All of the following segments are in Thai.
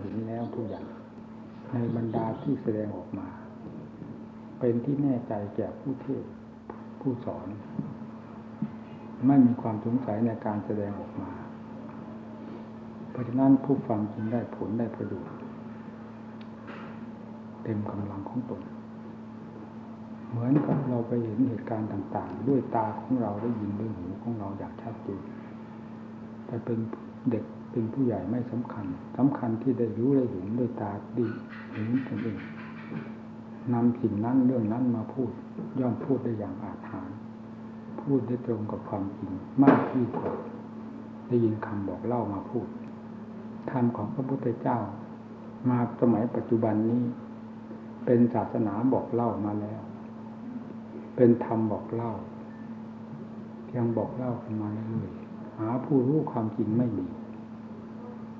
เห็นแล้วทุกอย่างในบรรดาที่แสดงออกมา เป็นที่แน่ใจแก่ผู้เทศผู้สอน ไม่มีความสงสัยในการแสดงออกมา เพราะฉะนั้นผู้ฟังจึงได้ผลได้ประโยชน์เต็มกำลังของตนเหมือนกับเราไปเห็นเหตุการณ์ต่าง ๆ ด้วยตาของเราได้ยินด้วยหูของเราอย่างชัดเจนแต่เป็นเด็ก เป็นผู้ใหญ่ไม่สำคัญสำคัญที่ได้รู้ได้เห็นด้วยตาดีเห็นตนเองนำสิ่งนั้นเรื่องนั้นมาพูด ย่อมพูดได้อย่างอาถรรพ์พูดได้ตรงกับความจริงมากที่กว่าได้ยินคำบอกเล่ามาพูดธรรมของพระพุทธเจ้า มาสมัยปัจจุบันนี้ เป็นศาสนาบอกเล่ามาแล้ว เป็นธรรมบอกเล่าเพียงบอกเล่ากันมาเรื่อยหาผู้รู้ความจริงไม่มี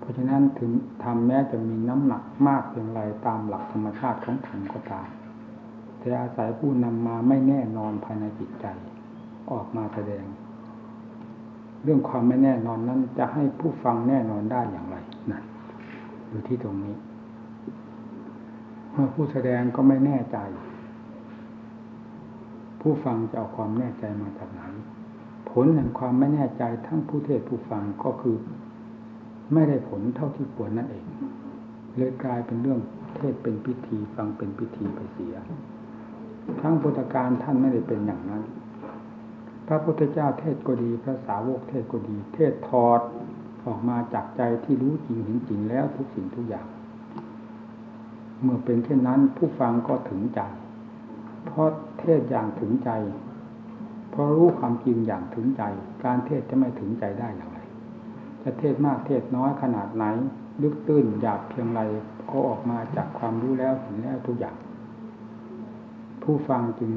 เพราะฉะนั้นถึงธรรมแม้จะมีน้ำหนักมากเพียงไรตามหลักธรรมชาติของธรรมก็ตาม แต่อาศัยผู้นำมาไม่แน่นอนภายในจิตใจ ออกมาแสดง เรื่องความไม่แน่นอนนั้นจะให้ผู้ฟังแน่นอนได้อย่างไรนั่นอยู่ที่ตรงนี้ เมื่อผู้แสดงก็ไม่แน่ใจ ผู้ฟังจะเอาความแน่ใจมาจากไหนผลแห่งความไม่แน่ใจทั้งผู้เทศผู้ฟังก็คือ ไม่ได้ผลเท่าที่ควรนั่นเอง เลยกลายเป็นเรื่องเทศเป็นพิธีฟังเป็นพิธีไปเสีย ทั้งพุทธการท่านไม่ได้เป็นอย่างนั้น พระพุทธเจ้าเทศก็ดี พระสาวกเทศก็ดี เทศถอดออกมาจากใจที่รู้จริงเห็นจริงแล้วทุกสิ่งทุกอย่าง เมื่อเป็นเช่นนั้นผู้ฟังก็ถึงใจ เพราะเทศอย่างถึงใจ เพราะรู้ความจริงอย่างถึงใจ การเทศจะไม่ถึงใจได้อย่างไร จะเทศมากเทศน้อยขนาดไหน ลึกตื้นหยาบเพียงไรก็ออกมาจากความรู้แล้วเห็นแล้วทุกอย่าง ผู้ฟังจึง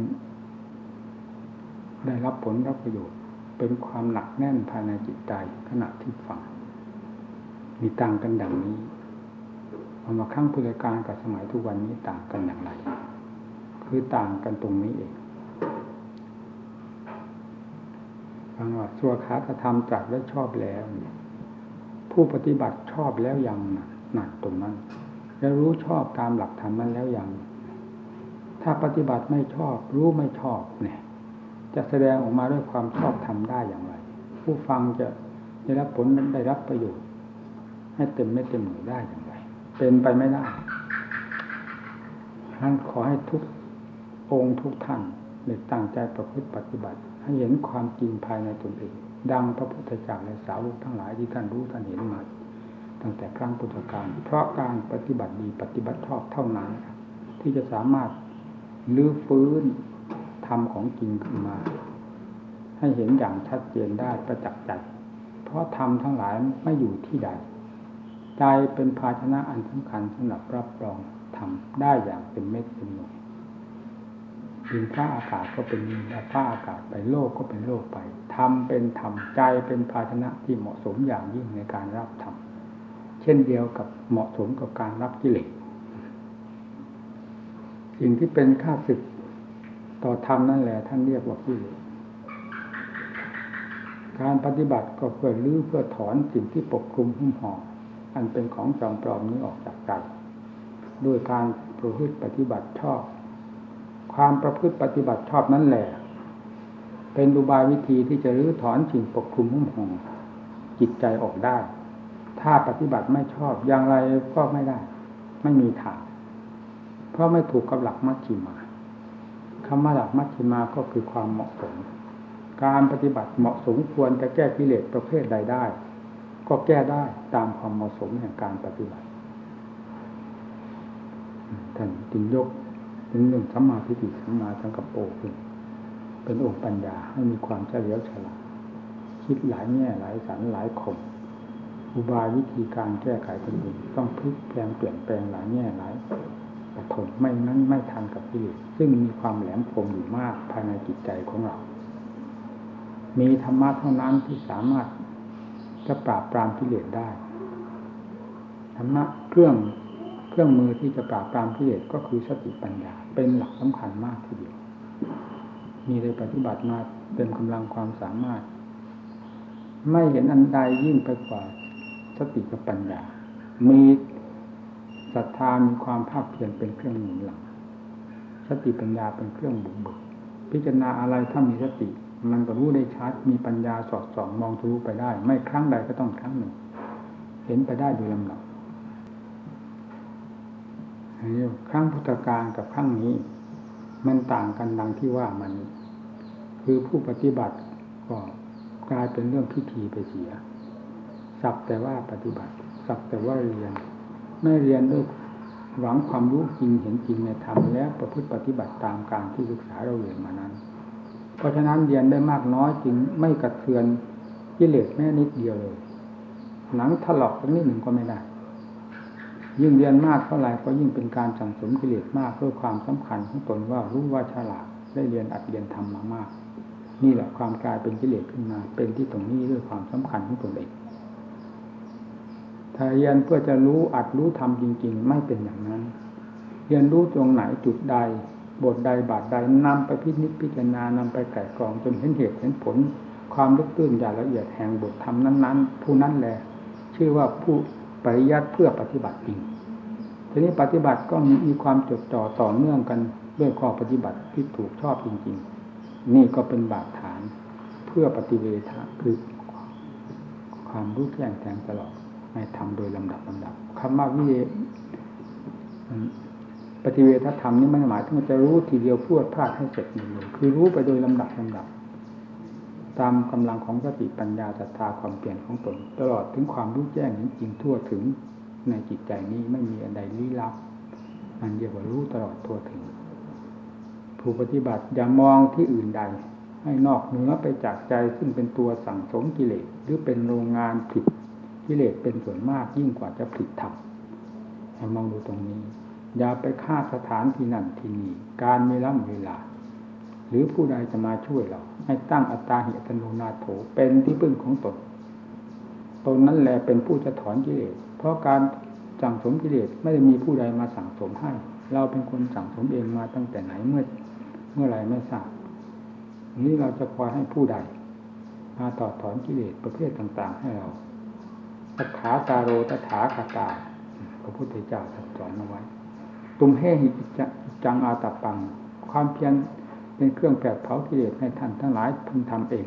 ได้รับผลรับประโยชน์ เป็นความหนักแน่นภายในจิตใจขณะที่ฟัง มีต่างกันดังนี้เอามาครั้งพุทธกาลกับสมัยทุกวันนี้ต่างกันอย่างไร คือต่างกันตรงนี้เองฟังว่าสัวขาธรรมจัดไว้ชอบแล้วเนี่ย ผู้ปฏิบัติชอบแล้วยังหนักตรงนั้นแล้วรู้ชอบตามหลักธรรมนั้นแล้วยัง ถ้าปฏิบัติไม่ชอบ รู้ไม่ชอบเนี่ย จะแสดงออกมาด้วยความชอบทำได้อย่างไร ผู้ฟังจะได้รับผลได้รับประโยชน์ ให้เต็มไม่เต็มหน่วยได้อย่างไร เป็นไปไม่ได้ท่านขอให้ทุกองค์ทุกท่านในตั้งใจประพฤติปฏิบัติ ให้เห็นความจริงภายในตนเอง ดังพระพุทธเจ้าและสาวกทั้งหลายที่ท่านรู้ท่านเห็นมา ตั้งแต่ครั้งพุทธกาลเพราะการปฏิบัติดีปฏิบัติชอบเท่านั้น ที่จะสามารถลื้อฟื้นธรรมของจริงขึ้นมา ให้เห็นอย่างชัดเจนได้ประจักษ์ใจเพราะธรรมทั้งหลายไม่อยู่ที่ใด ใจเป็นภาชนะอันสำคัญสำหรับรับรองธรรมได้อย่างเป็นเม็ดเป็นหน่วยดินฟ้าอากาศก็เป็นดินฟ้าอากาศไปโลกก็เป็นโลกไป ธรรมเป็นธรรมใจเป็นภาชนะที่เหมาะสมอย่างยิ่งในการรับธรรมเช่นเดียวกับเหมาะสมกับการรับกิเลสสิ่งที่เป็นข้าศึกต่อธรรมนั่นแหละท่านเรียกว่ากิเลสการปฏิบัติก็เพื่อลื้อเพื่อถอนสิ่งที่ปกคลุมหุ้มห่ออันเป็นของจอมปลอมนี้ออกจากใจด้วยการประพฤติปฏิบัติชอบ ความประพฤติปฏิบัติชอบนั่นแหละ เป็นอุบายวิธีที่จะรื้อถอนสิ่งปกคลุมหุ้มห่อจิตใจออกได้ ถ้าปฏิบัติไม่ชอบอย่างไรก็ไม่ได้ ไม่มีทางเพราะไม่ถูกกับหลักมัชฌิมาคำว่าหลักมัชฌิมาก็คือความเหมาะสม การปฏิบัติเหมาะสมควรจะแก้กิเลสประเภทใดได้ ก็แก้ได้ตามความเหมาะสมแห่งการปฏิบัติท่านจึงยกถึงเรื่องสัมมาทิฏฐิสัมมาสังกัปโปขึ้น เป็นองค์ปัญญาให้มีความเฉลียวฉลาดคิดหลายแง่หลายสันหลายคมอุบายวิธีการแก้ไขตนเองต้องพลิกแปลงเปลี่ยนแปลงหลายแง่หลายปฐมไม่นั้นไม่ทันกับกิเลสซึ่งมีความแหลมคมอยู่มากภายในจิตใจของเรา มีธรรมะเท่านั้นที่สามารถจะปราบปรามกิเลสได้ธรรมะเครื่องเครื่องมือที่จะปราบปรามกิเลสก็คือสติปัญญา เป็นหลักสำคัญมากทีเดียว มีได้ปฏิบัติมาเต็มกำลังความสามารถ ไม่เห็นอันใดยิ่งไปกว่าสติกับปัญญา มีศรัทธามีความภาคเพียรเป็นเครื่องหนุนหลัง สติปัญญาเป็นเครื่องบุกเบิกพิจารณาอะไรถ้ามีสติ มันก็รู้ได้ชัด มีปัญญาสอดส่องมองทะลุไปได้ ไม่ครั้งใดก็ต้องครั้งหนึ่ง เห็นไปได้โดยลำดับครั้งพุทธกาลกับครั้งนี้ มันต่างกันดังที่ว่ามัน คือผู้ปฏิบัติก็กลายเป็นเรื่องพิธีไปเสีย สักแต่ว่าปฏิบัติ สักแต่ว่าเรียน ไม่เรียนด้วยหวังความรู้จริงเห็นจริงในธรรมและประพฤติปฏิบัติตามการที่ศึกษาเราเรียนมานั้น เพราะฉะนั้นเรียนได้มากน้อยจึงไม่กระเทือนกิเลสแม้นิดเดียวเลยหนังถลอกสักนิดหนึ่งก็ไม่ได้ ยิ่งเรียนมากเท่าไหร่ก็ยิ่งเป็นการสั่งสมกิเลสมากเพื่อความสำคัญของตนว่ารู้ว่าฉลาดได้เรียนอัดเรียนทำมามาก นี่แหละความกลายเป็นกิเลสขึ้นมา เป็นที่ตรงนี้ด้วยความสำคัญของตนเองถ้าเรียนเพื่อจะรู้อัดรู้ทำจริง ๆ ไม่เป็นอย่างนั้น เรียนรู้ตรงไหนจุดใด บทใดบาทใดนำไปพิจิตพิจารณานำไปไก่กรองจนเห็นเหตุเห็นผล ความลึกตื้นอย่างละเอียดแห่งบทธรรมนั้น ๆ ผู้นั้นแหละชื่อว่าผู้ ปริยัติเพื่อปฏิบัติจริง ทีนี้ปฏิบัติก็มีความจดจ่อต่อเนื่องกันด้วยข้อปฏิบัติที่ถูกชอบจริง ๆ นี่ก็เป็นบาดฐานเพื่อปฏิเวทะคือความรู้แจ้งแทงตลอดในธรรมโดยลำดับลำดับคำว่าวิเวปฏิเวทธรรมนี่ไม่หมายถึงจะรู้ทีเดียวพูดพลาดให้เสร็จหมดเลยคือรู้ไปโดยลำดับลำดับ ตามกำลังของสติปัญญาศรัทธาความเปลี่ยนของตน ตลอดถึงความรู้แจ้งจริงทั่วถึงในจิตใจนี้ไม่มีอะไรลี้ลับอันเดียวกับรู้ตลอดทั่วถึง ผู้ปฏิบัติอย่ามองที่อื่นใด ให้นอกเหนือไปจากใจซึ่งเป็นตัวสั่งสมกิเลสหรือเป็นโรงงานผิดกิเลสเป็นส่วนมากยิ่งกว่าจะผิดธรรมให้มองดูตรงนี้ อย่าไปฆ่าสถานที่นั่นที่นี่การไม่ล้ำเวลา หรือผู้ใดจะมาช่วยเรา ให้ตั้งอัตตาเหตุโนนาโถเป็นที่พึ่งของตนตนนั้นแหละเป็นผู้จะถอนกิเลสเพราะการสั่งสมกิเลสไม่ได้มีผู้ใดมาสั่งสมให้ เราเป็นคนสั่งสมเองมาตั้งแต่ไหนเมื่อเมื่อไรไม่ทราบนี้เราจะคอยให้ผู้ใด มาต่อถอนกิเลสประเภทต่าง ๆ ให้เราตถาตาโรตถาคาตาพระพุทธเจ้าสอนเอาไว้ ตุมเฮหิจังอาตปัง ความเพียร เป็นเครื่องแผดเผากิเลสให้ท่านทั้งหลายพึงทำเอง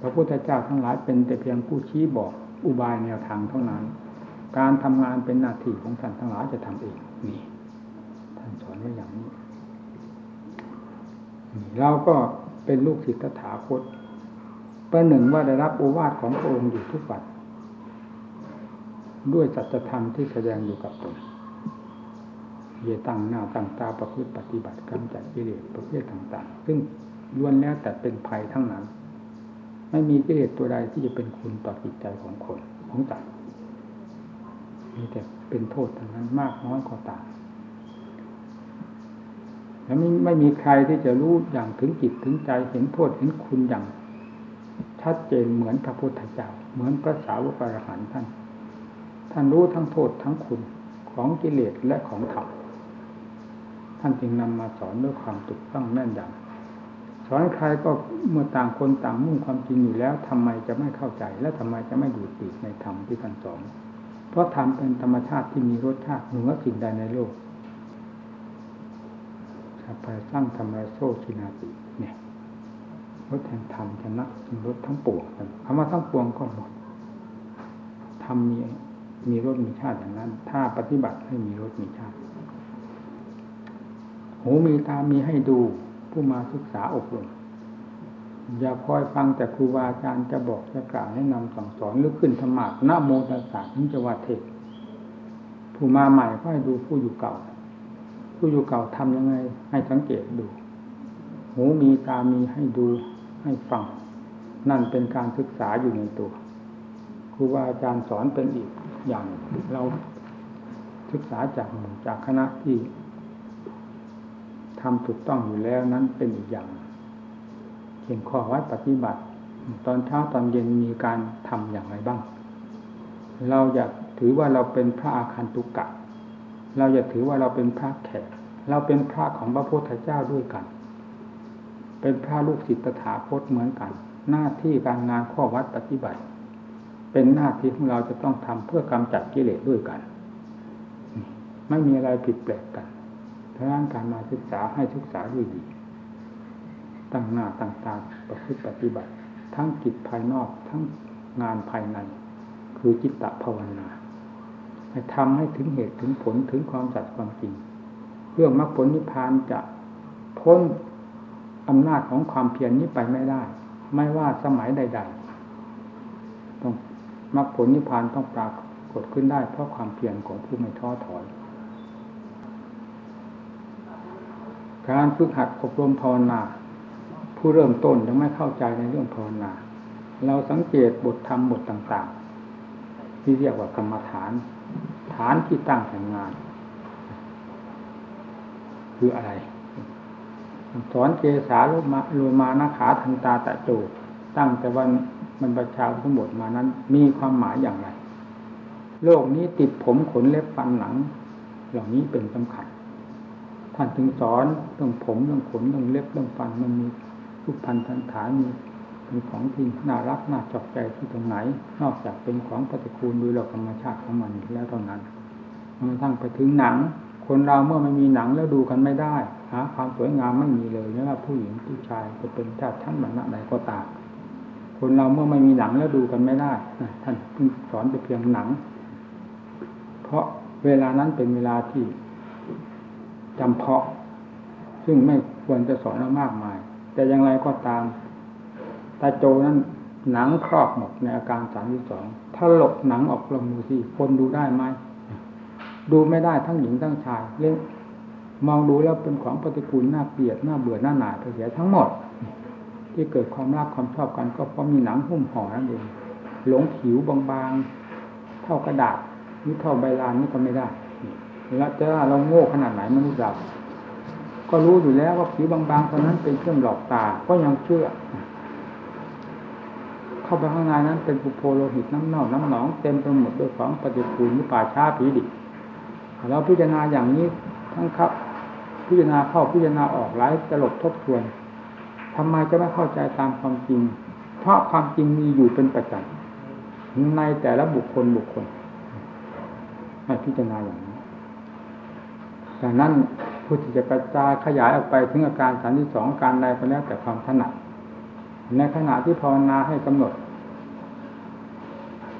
พระพุทธเจ้าทั้งหลายเป็นแต่เพียงผู้ชี้บอกอุบายแนวทางเท่านั้น การทำงานเป็นหน้าที่ของท่านทั้งหลายจะทำเองนี่ท่านสอนไว้อย่างนี้เราก็เป็นลูกศิษย์ตถาคตประหนึ่งว่าได้รับโอวาทของพระองค์อยู่ทุกวันด้วยสัจธรรมที่แสดงอยู่กับตน เยตั้งหน้าตั้งตาประพฤติปฏิบัติกำจัดกิเลสประเภทต่างๆ ซึ่งล้วนแล้วแต่เป็นภัยทั้งนั้น ไม่มีกิเลสตัวใดที่จะเป็นคุณต่อจิตใจของคนของสัตว์มีแต่เป็นโทษทั้งนั้นมากน้อยก็ต่ามแล้วไม่ไม่มีใครที่จะรู้อย่างถึงจิตถึงใจเห็นโทษเห็นคุณอย่างชัดเจนเหมือนพระพุทธเจ้าเหมือนพระสาวกอรหันท่าน ท่านรู้ทั้งโทษทั้งคุณของกิเลสและของธรรม ท่านจึงนำมาสอนด้วยความถูกต้องแน่นยำสอนใครก็เมื่อต่างคนต่างมุ่งความจริงอยู่แล้วทำไมจะไม่เข้าใจ และทำไมจะไม่ดูดติดในธรรมที่ท่านสอนเพราะธรรมเป็นธรรมชาติที่มีรสชาติเหนือสิ่งใดในโลกสัพพะสร้างธรรมะโซชินาติเนี่ยรถแห่งธรรมชนะรถทั้งปวงคำว่าทั้งปวงก็หมดธรรมมีมีรถมีชาติอย่างนั้น ถ้าปฏิบัติให้มีรถมีชาติ หูมีตามีให้ดูผู้มาศึกษาอบรมอย่าคอยฟังแต่ครูบาอาจารย์จะบอกจะกล่าวให้นำสั่งสอนหรือขึ้นธรรมะนโมตัสสะถึงจะว่าเทศผู้มาใหม่ก็ให้ดูผู้อยู่เก่า ผู้อยู่เก่าทำยังไง ให้สังเกตดู หูมีตามีให้ดูให้ฟัง นั่นเป็นการศึกษาอยู่ในตัวครูบาอาจารย์สอนเป็นอีกอย่างเราศึกษาจากหมู่จากคณะที่ ทำถูกต้องอยู่แล้วนั้นเป็นอีกอย่างเห็นข้อวัดปฏิบัติ ตอนเช้าตอนเย็นมีการทำอย่างไรบ้าง เราอยากถือว่าเราเป็นพระอาคันตุกะ เราอยากถือว่าเราเป็นพระแขก เราเป็นพระของพระพุทธเจ้าด้วยกัน เป็นพระลูกศิษย์ตถาคตเหมือนกัน หน้าที่การงานข้อวัดปฏิบัติ เป็นหน้าที่ของเราจะต้องทำเพื่อกำจัดกิเลสด้วยกัน ไม่มีอะไรผิดแปลกกัน เพราะนั้นการมาศึกษาให้ศึกษาด้วยดี ตั้งหน้าตั้งตาประพฤติปฏิบัติ ทั้งกิจภายนอกทั้งงานภายใน คือจิตตภาวนาให้ทำให้ถึงเหตุถึงผลถึงความสัตย์ความจริงเรื่องมรรคผลนิพพานจะพ้นอำนาจของความเพียรนี้ไปไม่ได้ ไม่ว่าสมัยใด ๆ ต้องมรรคผลนิพพานต้องปรากฏขึ้นได้เพราะความเพียรของผู้ไม่ท้อถอย การฝึกหัดอบรมภาวนา ผู้เริ่มต้นยังไม่เข้าใจในเรื่องภาวนา เราสังเกตบทธรรมบทต่างๆ ที่เรียกว่ากรรมฐาน ฐานที่ตั้งแห่งงาน คืออะไรสอนเกสาลุมาลุมานาขาทันตาตะโจตั้งแต่วันมันประชาทั้งหมดมานั้น มีความหมายอย่างไร โลกนี้ติดผมขนเล็บฟันหนัง เหล่านี้เป็นสำคัญ ท่านถึงสอนเรื่องผมเรื่องขนเรื่องเล็บเรื่องฟันมันมีรูปพันธันฐานมีเป็นของที่น่ารักน่าจอกใจที่ตรงไหน นอกจากเป็นของปฏิคูลโดยหลักธรรมชาติของมันแล้วเท่านั้นมันทั้งไปถึงหนัง คนเราเมื่อไม่มีหนังแล้วดูกันไม่ได้หาความสวยงามไม่มีเลยไม่ว่าผู้หญิงผู้ชายจะเป็นชาติชั้นบรรณะใดก็ตามคนเราเมื่อไม่มีหนังแล้วดูกันไม่ได้ท่านสอนแต่เพียงหนัง เพราะเวลานั้นเป็นเวลาที่ จำเพาะ ซึ่งไม่ควรจะสอนมากมาย แต่อย่างไรก็ตามตาโจนั้นหนังครอบหมดในอาการสามที่สองถ้าหลบหนังออกลงมือสิคนดูได้ไหมดูไม่ได้ทั้งหญิงทั้งชายเล่มองดูแล้วเป็นของปฏิกูลน่าเกลียดน่าเบื่อหน้าหนาเสียทั้งหมด ที่เกิดความรักความชอบกัน ก็เพราะมีหนังหุ้มห่อนั่นเองหลงผิวบางๆ เท่ากระดาษหรือเท่าใบลานนี่ก็ไม่ได้ แล้วจะเราโง่ขนาดไหนมนุษย์เรา ก็รู้อยู่แล้วว่าผิวบางๆเท่านั้นเป็นเครื่องหลอกตา ก็ยังเชื่อ เข้าไปข้างในนั้นเป็นปุโพโลหิตน้ำเน่าน้ำหนองเต็มไปหมดด้วยของปฏิกูลหรือป่าช้าผีดิบเราพิจารณาอย่างนี้ทั้งครับ พิจารณาเข้าพิจารณาออกหลายตลบทบทวนทำไมจะไม่เข้าใจตามความจริง เพราะความจริงมีอยู่เป็นประจำในแต่ละบุคคลบุคคลให้พิจารณาอย่างนี้ ดังนั้นผู้ที่จะกระจายขยายออกไปถึงอาการสามที่สองการใดก็แล้วแต่ความถนัดในขณะที่ภาวนาให้กำหนด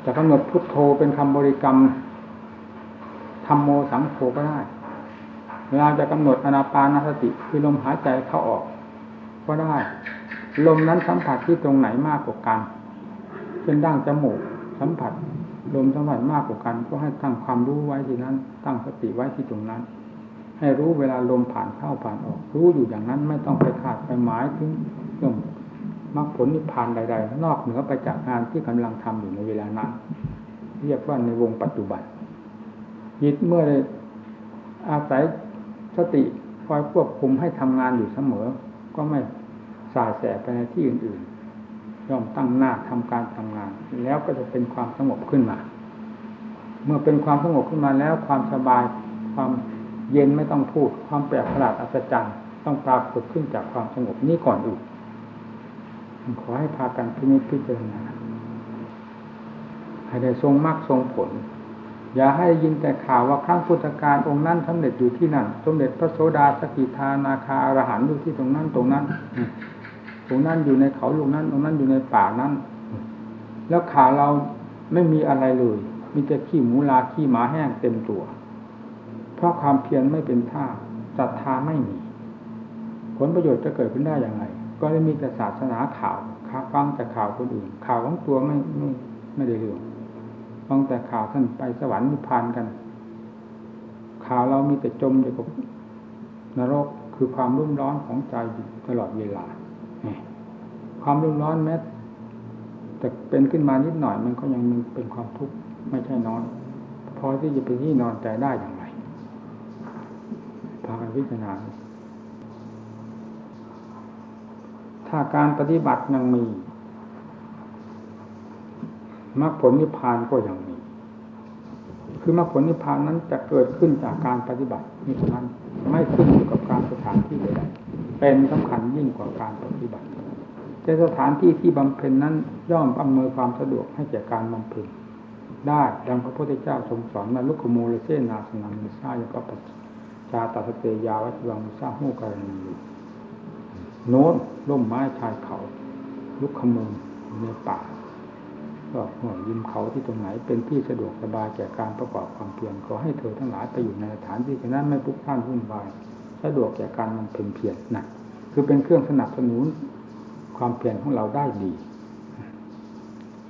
จะกำหนดพุทโธเป็นคำบริกรรมธรรมโมสังโฆก็ได้เวลาจะกำหนดอนาปานสติคือลมหายใจเข้าออก ก็ได้ ลมนั้นสัมผัสที่ตรงไหนมากกว่ากันเป็นดั้งจมูกสัมผัสลมสัมผัสมากกว่ากัน ก็ให้ตั้งความรู้ไว้ที่นั้น ตั้งสติไว้ที่ตรงนั้น ให้รู้เวลาลมผ่านเข้าผ่านออก รู้อยู่อย่างนั้นไม่ต้องไปขาดไปหมายถึงเรื่องมรรคผลนิพพานใด ๆ นอกเหนือไปจากงานที่กำลังทำอยู่ในเวลานั้นเรียกว่าในวงปัจจุบันจิตเมื่ออาศัยสติคอยควบคุมให้ทำงานอยู่เสมอ ก็ไม่สายแสไปในที่อื่นๆย่อมตั้งหน้าทำการทำงาน แล้วก็จะเป็นความสงบขึ้นมา เมื่อเป็นความสงบขึ้นมาแล้วความสบายความ เย็นไม่ต้องพูดความแปลกประหลาดอัศจรรย์ต้องปรากฏขึ้นจากความสงบนี้ก่อนอื่นขอให้พากันพินิจพิจารณาให้ได้ทรงมรรคทรงผล อย่าให้ยินแต่ข่าวว่าครั้งพุทธกาลองค์นั้นสำเร็จอยู่ที่นั่นสมเด็จพระโสดาสกิทานาคาอรหันต์อยู่ที่ตรงนั้นตรงนั้นตรงนั้นอยู่ในเขาลูกนั้น ตรงนั้นอยู่ในป่านั้น แล้วขาเราไม่มีอะไรเลย มีแต่ขี้หมูลาขี้หมาแห้งเต็มตัว เพราะความเพียรไม่เป็นท่าศรัทธาไม่มี ผลประโยชน์จะเกิดขึ้นได้อย่างไร ก็ได้มีแต่ศาสนาข่าวาฟังแต่ข่าวคนอื่น ข่าวของตัวไม่ไม่ไม่ได้เรื่องฟังแต่ข่าวท่านไปสวรรค์นิพพานกัน ข่าวเรามีแต่จมอยู่กับนรกคือความรุ่มร้อนของใจตลอดเวลา ความรุ่มร้อนแม้แต่เป็นขึ้นมานิดหน่อยมันก็ยังเป็นความทุกข์ไม่ใช่น้อยพอที่จะเป็นที่นอนใจได้อย่างไร พากันพิจารณาถ้าการปฏิบัติยังมีมรรคผลนิพพานก็ยังมี คือมรรคผลนิพพานนั้นจะเกิดขึ้นจากการปฏิบัตินี่เท่านั้นไม่ขึ้นอยู่กับการสถานที่ใดเป็นสำคัญยิ่งกว่าการปฏิบัติแต่สถานที่ที่บำเพ็ญนั้นย่อมอำนวยความสะดวกให้แก่การบำเพ็ญได้ดังพระพุทธเจ้าทรงสอนมาลุกขโมลเซนาสนังมิซายปปัจ ชาตาสเตยาวัชวังมิซางหูกรณีโน้นร่มไม้ชายเขา ลุกขโมงในป่าก็ห่วงยิมเขาที่ตรงไหนเป็นที่สะดวกสบายแก่การประกอบความเพียรขอให้เธอทั้งหลายไปอยู่ในสถานที่ฉะนั้นไม่พุกพ่านวุ่นวายสะดวกแก่การมันเพ็ญเพียรนะคือเป็นเครื่องสนับสนุนความเพียรของเราได้ดี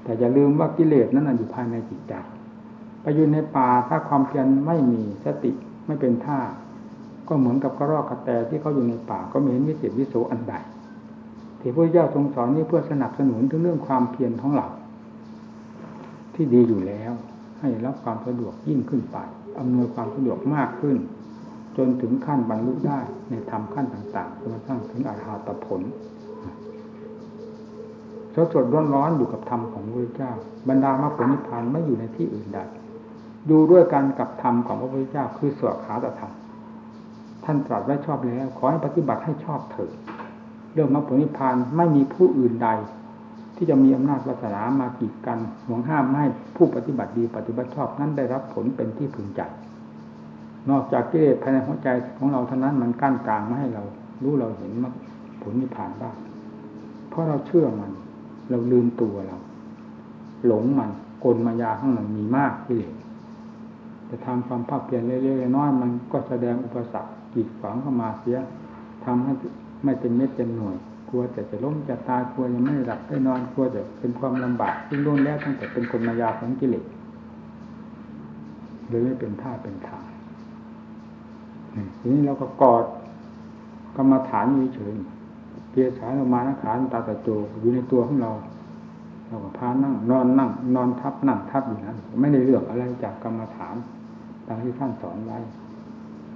แต่อย่าลืมว่ากิเลสนั้นอยู่ภายในจิตใจไปอยู่ในป่าถ้าความเพียรไม่มีสติไม่เป็นท่า ก็เหมือนกับกระรอกกระแตที่เขาอยู่ในป่าก็ไม่เห็นวิเศษวิโสอันใดที่พระเจ้าทรงสอนนี้เพื่อสนับสนุนถึงเรื่องความเพียรของเราที่ดีอยู่แล้ว ให้รับความสะดวกยิ่งขึ้นไปอำนวยความสะดวกมากขึ้น จนถึงขั้นบรรลุได้ในธรรมขั้นต่างๆจนกระทั่งถึงอรหัตผลสดสดร้อนร้อนอยู่กับธรรมของพระเจ้า บรรดามรรคผลนิพพานไม่อยู่ในที่อื่นใดดูด้วยกันกับธรรมของพระพุทธเจ้าคือสวขาตธรรม ท่านตรัสไว้ชอบแล้ว ขอให้ปฏิบัติให้ชอบเถิดเรื่องมรรคผลนิพพานไม่มีผู้อื่นใด ที่จะมีอำนาจวาสนามากีดกันห่วงห้ามไม่ให้ผู้ปฏิบัติดีปฏิบัติชอบนั้นได้รับผลเป็นที่พึงใจนอกจากกิเลสภายในหัวใจของเราเท่านั้นมันกั้นกลางไม่ให้เรา รู้เราเห็นมรรคผลนิพพานบ้างเพราะเราเชื่อมัน เราลืมตัวเรา หลงมันกลมายาข้างมันมีมากกิเลสจะทำความภาคเปลี่ยนเรื่อยๆน้อยมันก็แสดงอุปสรรค กีดขวางเข้ามาเสียทำให้ไม่เป็นเม็ดเป็นหน่วย กลัวแต่จะล้มจะตายกลัวยังไม่หลับไม่นอนกลัวจะเป็นความลำบากซึ่งล้วนแล้วตั้งแต่เป็นคนมายาของกิเลสเลยไม่เป็นท่าเป็นทางทีนี้เราก็กอดกรรมฐานอยู่เฉยเพียสายเรามานะขานตาตะโจอยู่ในตัวของเราเราก็พานั่ง นอนนั่ง นอนทับนั่งทับอยู่นั้นไม่ได้เลือกอะไรจากกรรมฐานตามที่ท่านสอนไว้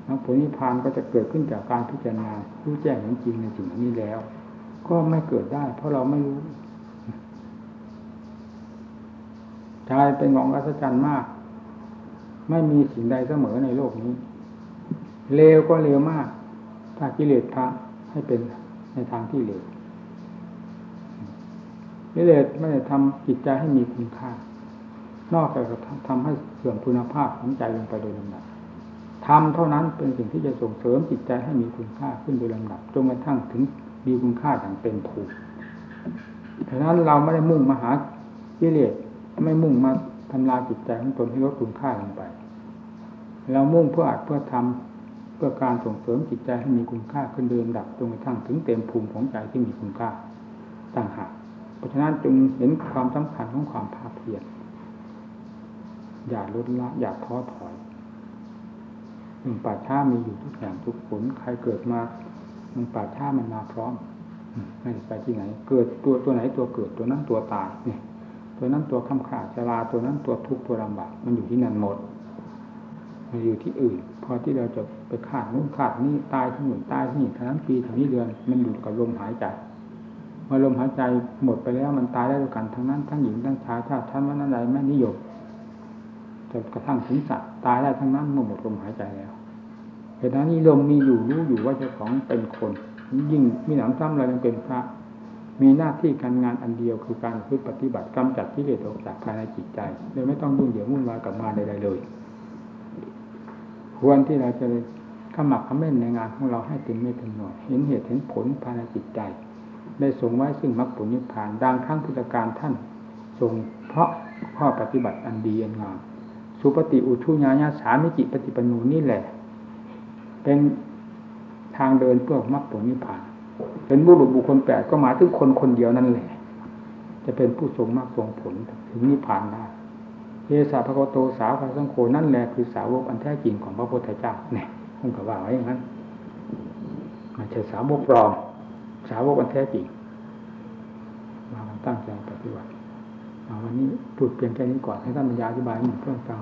แล้วผลนิพพานก็จะเกิดขึ้นจากการพิจารณารู้แจ้งเห็นจริงในสิ่งนี้แล้ว ก็ไม่เกิดได้ เพราะเราไม่รู้ชายเป็นของอัศจรรย์มาก ไม่มีสิ่งใดเสมอในโลกนี้เลวก็เลวมาก ถ้ากิเลสพาให้เป็นในทางที่เลวกิเลสไม่ได้ทำจิตใจให้มีคุณค่า นอกจากจะทำให้เสื่อมคุณภาพของใจลงไปโดยลำดับ ทำเท่านั้นเป็นสิ่งที่จะส่งเสริมจิตใจให้มีคุณค่าขึ้นโดยลำดับจนกระทั่งถึงมีคุณค่าอย่างเต็มภูมิฉะนั้นเราไม่ได้มุ่งมาหากิเลสไม่มุ่งมาทำลายจิตใจของตนให้ลดคุณค่าลงไป เรามุ่งเพื่ออัดเพื่อทำเพื่อการส่งเสริมจิตใจให้มีคุณค่าขึ้นเดิมดับจนกระทั่งถึงเต็มภูมิของใจที่มีคุณค่าต่างหากเพราะฉะนั้นจึงเห็นความสำคัญของความภาคเพียรอย่าลดละอย่าท้อถอย ป่าช้ามีอยู่ทุกอย่างทุกผลใครเกิดมามันป่าช้ามันมาพร้อมไม่ไปที่ไหน เกิดตัวตัวไหนตัวเกิดตัวนั้นตัวตายเนี่ยตัวนั้นตัวข้ามขาชราตัวนั้นตัวทุกข์ตัวลำบากมันอยู่ที่นั่นหมดมันอยู่ที่อื่น พอที่เราจะไปขาดนู้นขาดนี่ตายที่หนุนตายที่นี่ทั้งปีทั้งนี้เดือน มันอยู่กับลมหายใจเมื่อลมหายใจหมดไปแล้วมันตายได้ด้วยกันทั้งนั้นทั้งหญิงทั้งชายชาติท่านวันนั้นใดไม่นิยม จนกระทั่งถึงสัตว์ตายได้ทั้งนั้นเมื่อหมดลมหายใจแล้วเหตุนั้นนิยมมีอยู่รู้อยู่ว่าเจ้าของเป็นคน ยิ่งมีหนังซ้ำเรายังเป็นพระ มีหน้าที่การงานอันเดียวคือการพึ่ปฏิบัติกำจัดที่เลสออกจากภายในจิตใจโดยไม่ต้องยุ่งเหยิงวุ่นวายกับงานใดๆเลย ควรที่เราจะขมักขม้นในงานของเราให้เต็มไม่เต็มหน่วยเห็นเหตุเห็นผลภายในจิตใจ ได้ทรงไว้ซึ่งมรรคผลนิพพานดังครั้งพุทธการท่านทรงเพราะข้อปฏิบัติอันดีอันงาม สุปฏิอุชุญาญาสามิจิปฏิปนูนี่แหละ เป็นทางเดินเพื่อมรรคผลนิพพาน เป็นบุรุษบุคคลแปดก็หมายถึงคนคนเดียวนั่นแหละ จะเป็นผู้ทรงมรรคทรงผลถึงนิพพานได้เยสาพระโตสาวพระสังโฆนั่นแหละคือสาวกอันแท้จริงของพระพุทธเจ้าเนี่ยท่านก็ว่าไว้อย่างนั้นมันใช่สาวกปลอม สาวกอันแท้จริงมาตั้งใจ พูดเพียงแค่นี้ก่อนให้ท่านบรรยายอธิบายให้เพื่อนฟัง